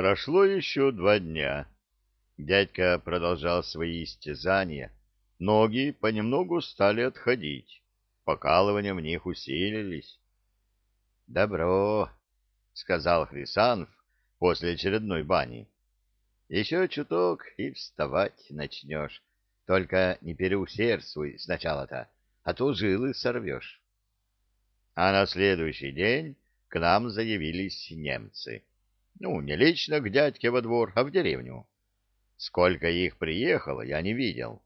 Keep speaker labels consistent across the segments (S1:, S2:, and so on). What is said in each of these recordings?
S1: Прошло еще два дня. Дядька продолжал свои истязания. Ноги понемногу стали отходить. Покалывания в них усилились. — Добро, — сказал Хрисанов после очередной бани. — Еще чуток и вставать начнешь. Только не переусердствуй сначала-то, а то жилы сорвешь. А на следующий день к нам заявились немцы. Ну, не лично к дядьке во двор, а в деревню. Сколько их приехало, я не видел.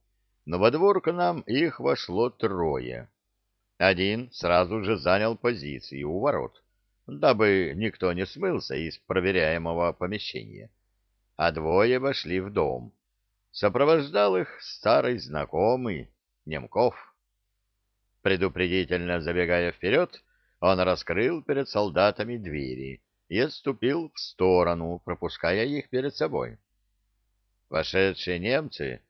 S1: Но во двор к нам их вошло трое. Один сразу же занял позиции у ворот, дабы никто не смылся из проверяемого помещения. А двое вошли в дом. Сопровождал их старый знакомый Немков. Предупредительно забегая вперед, он раскрыл перед солдатами двери и отступил в сторону, пропуская их перед собой. Вошедшие немцы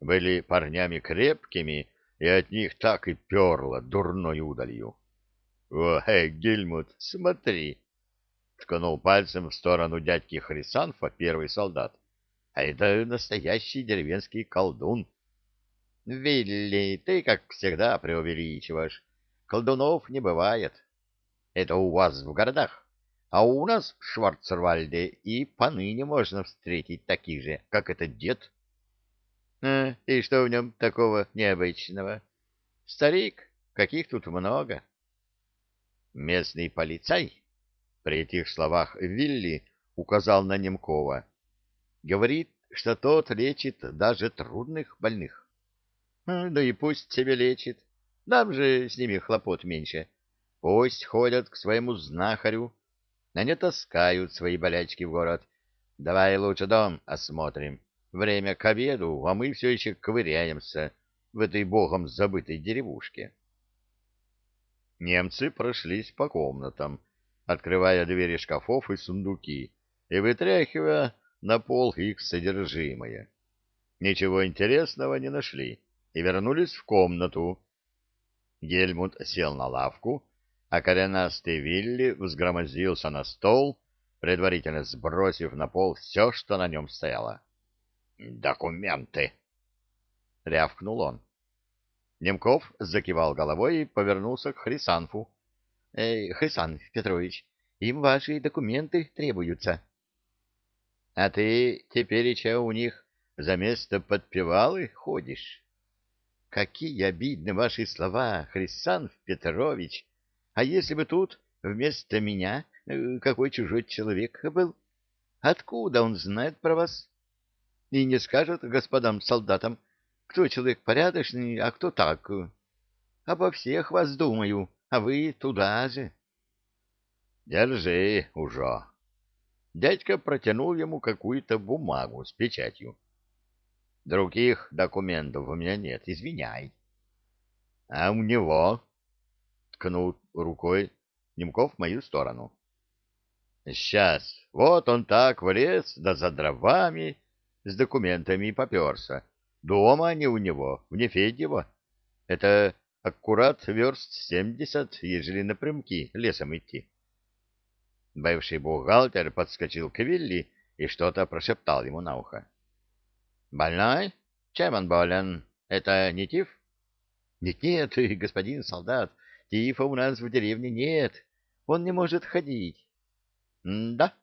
S1: были парнями крепкими, и от них так и перло дурной удалью. — О, эй, Гельмут, смотри! — ткнул пальцем в сторону дядьки Хрисанфа первый солдат. — А это настоящий деревенский колдун. — Вилли, ты, как всегда, преувеличиваешь. Колдунов не бывает. Это у вас в городах. А у нас в Шварцвальде и поныне можно встретить таких же, как этот дед. А, и что в нем такого необычного? Старик, каких тут много. Местный полицай, при этих словах Вилли указал на Немкова, говорит, что тот лечит даже трудных больных. А, да и пусть себе лечит, нам же с ними хлопот меньше. Пусть ходят к своему знахарю, а не таскают свои болячки в город. Давай лучше дом осмотрим. Время к обеду, а мы все еще ковыряемся в этой богом забытой деревушке. Немцы прошлись по комнатам, открывая двери шкафов и сундуки и вытряхивая на пол их содержимое. Ничего интересного не нашли и вернулись в комнату. Гельмут сел на лавку, а коренастый Вилли взгромозился на стол, предварительно сбросив на пол все, что на нем стояло. «Документы!» — рявкнул он. Немков закивал головой и повернулся к Хрисанфу. — Эй, Хрисанф Петрович, им ваши документы требуются. — А ты теперь еще у них за место подпевалы ходишь? — Какие обидны ваши слова, Хрисанф Петрович! А если бы тут вместо меня э, какой чужой человек был? Откуда он знает про вас? И не скажет господам солдатам, кто человек порядочный, а кто так. Обо всех вас думаю, а вы туда же. Держи уже. Дядька протянул ему какую-то бумагу с печатью. Других документов у меня нет, извиняй. А у него ткнул рукой Немков в мою сторону. Сейчас, вот он так влез, да за дровами, с документами поперся. Дома они у него, в Нефедьево. Это аккурат верст семьдесят, ежели напрямки лесом идти. Бывший бухгалтер подскочил к Вилли и что-то прошептал ему на ухо. — Больной? Чем он болен? Это не тиф? Нет, — Нет-нет, господин солдат, Тифа у нас в деревне нет, он не может ходить. — Да?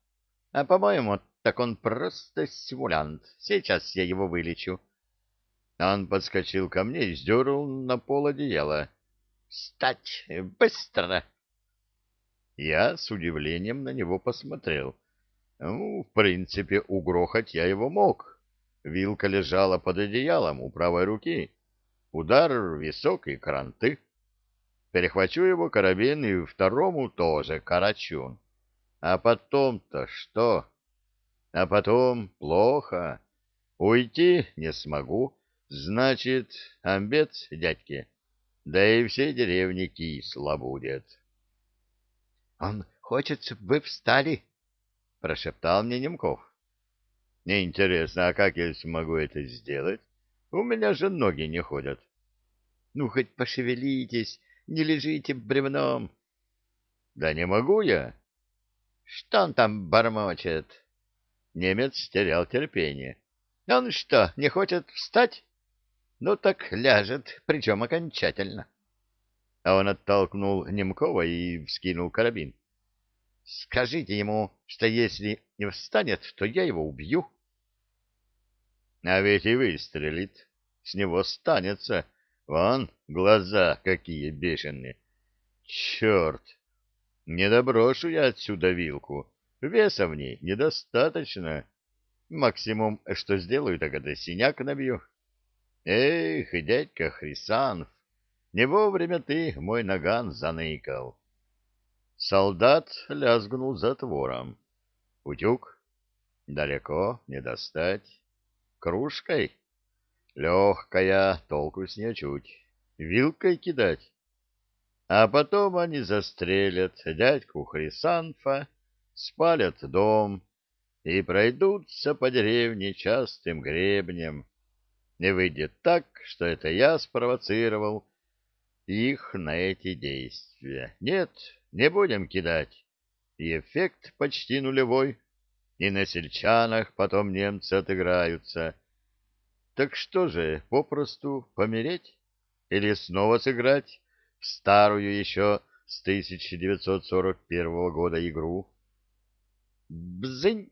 S1: А, по-моему, так он просто симулянт. Сейчас я его вылечу. Он подскочил ко мне и сдернул на пол одеяло. — Встать! Быстро! Я с удивлением на него посмотрел. Ну, в принципе, угрохать я его мог. Вилка лежала под одеялом у правой руки. Удар в висок и кранты перехвачу его карабин и второму тоже карачун. А потом-то что? А потом плохо. Уйти не смогу, значит, обед дядьки. Да и все деревни кисло будет. — Он хочет, чтобы вы встали, — прошептал мне Немков. — Интересно, а как я смогу это сделать? У меня же ноги не ходят. — Ну, хоть пошевелитесь, не лежите бревном. — Да не могу я. — Что он там бормочет? Немец терял терпение. Он что, не хочет встать? Ну так ляжет, причем окончательно. А он оттолкнул Немкова и вскинул карабин. Скажите ему, что если не встанет, то я его убью. А ведь и выстрелит. С него станется. Вон, глаза какие бешеные. Черт! Не доброшу я отсюда вилку. Веса в ней недостаточно. Максимум, что сделаю, так это синяк набью. Эх, дядька Хрисанов, не вовремя ты мой наган заныкал. Солдат лязгнул затвором. Утюг? Далеко не достать. Кружкой? Легкая, толку с нее чуть. Вилкой кидать? А потом они застрелят дядьку Хрисанфа, спалят дом и пройдутся по деревне частым гребнем. И выйдет так, что это я спровоцировал их на эти действия. Нет, не будем кидать. И эффект почти нулевой. И на сельчанах потом немцы отыграются. Так что же, попросту помереть? Или снова сыграть? в старую еще с 1941 года игру. Бзынь!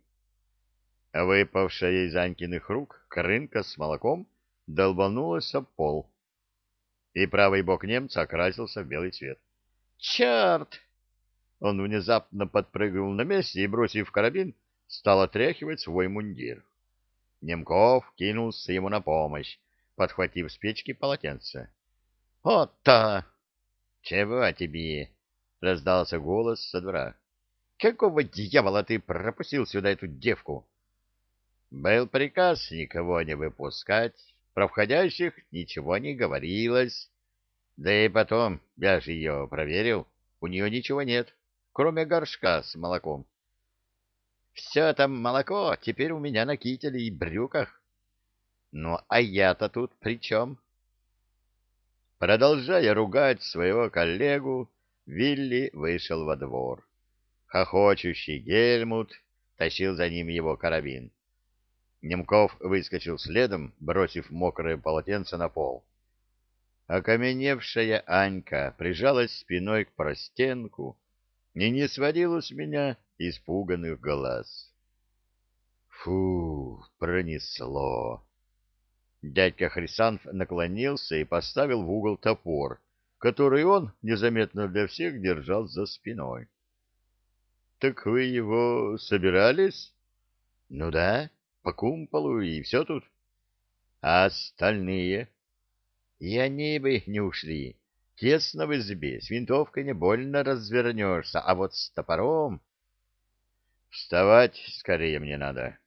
S1: Выпавшая из Анькиных рук крынка с молоком долбанулась об пол, и правый бок немца окрасился в белый цвет. «Черт!» Он внезапно подпрыгнул на месте и, бросив карабин, стал отряхивать свой мундир. Немков кинулся ему на помощь, подхватив с печки полотенце. «Вот-то!» «Чего тебе?» — раздался голос со двора. «Какого дьявола ты пропустил сюда эту девку?» «Был приказ никого не выпускать, про входящих ничего не говорилось. Да и потом, я же ее проверил, у нее ничего нет, кроме горшка с молоком. Все там молоко теперь у меня на кителе и брюках. Ну, а я-то тут при чем?» Продолжая ругать своего коллегу, Вилли вышел во двор. Хохочущий Гельмут тащил за ним его карабин. Немков выскочил следом, бросив мокрое полотенце на пол. Окаменевшая Анька прижалась спиной к простенку и не сводила с меня испуганных глаз. Фу, пронесло. Дядька Хрисанф наклонился и поставил в угол топор, который он незаметно для всех держал за спиной. — Так вы его собирались? — Ну да, по кумполу и все тут. — А остальные? — И они бы не ушли. Тесно в избе, с винтовкой не больно развернешься, а вот с топором... — Вставать скорее мне надо.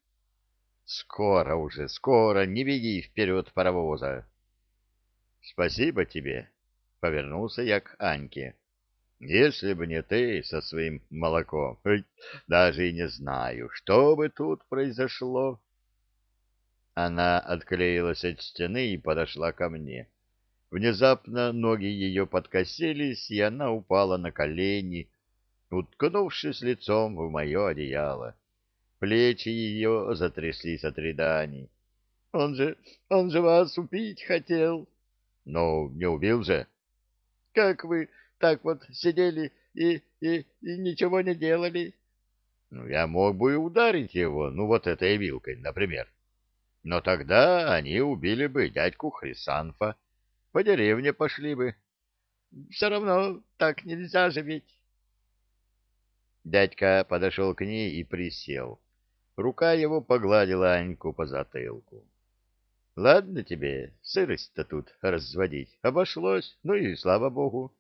S1: — Скоро уже, скоро, не беги вперед паровоза. Спасибо тебе, повернулся я к Аньке. Если бы не ты со своим молоком, даже и не знаю, что бы тут произошло. Она отклеилась от стены и подошла ко мне. Внезапно ноги ее подкосились, и она упала на колени, уткнувшись лицом в мое одеяло. Плечи ее затряслись от рыданий. — Он же, он же вас убить хотел. — Ну, не убил же. — Как вы так вот сидели и, и, и ничего не делали? — Ну, я мог бы ударить его, ну, вот этой вилкой, например. Но тогда они убили бы дядьку Хрисанфа, по деревне пошли бы. — Все равно так нельзя же ведь. Дядька подошел к ней и присел. Рука его погладила Аньку по затылку. — Ладно тебе, сырость-то тут разводить. Обошлось, ну и слава богу.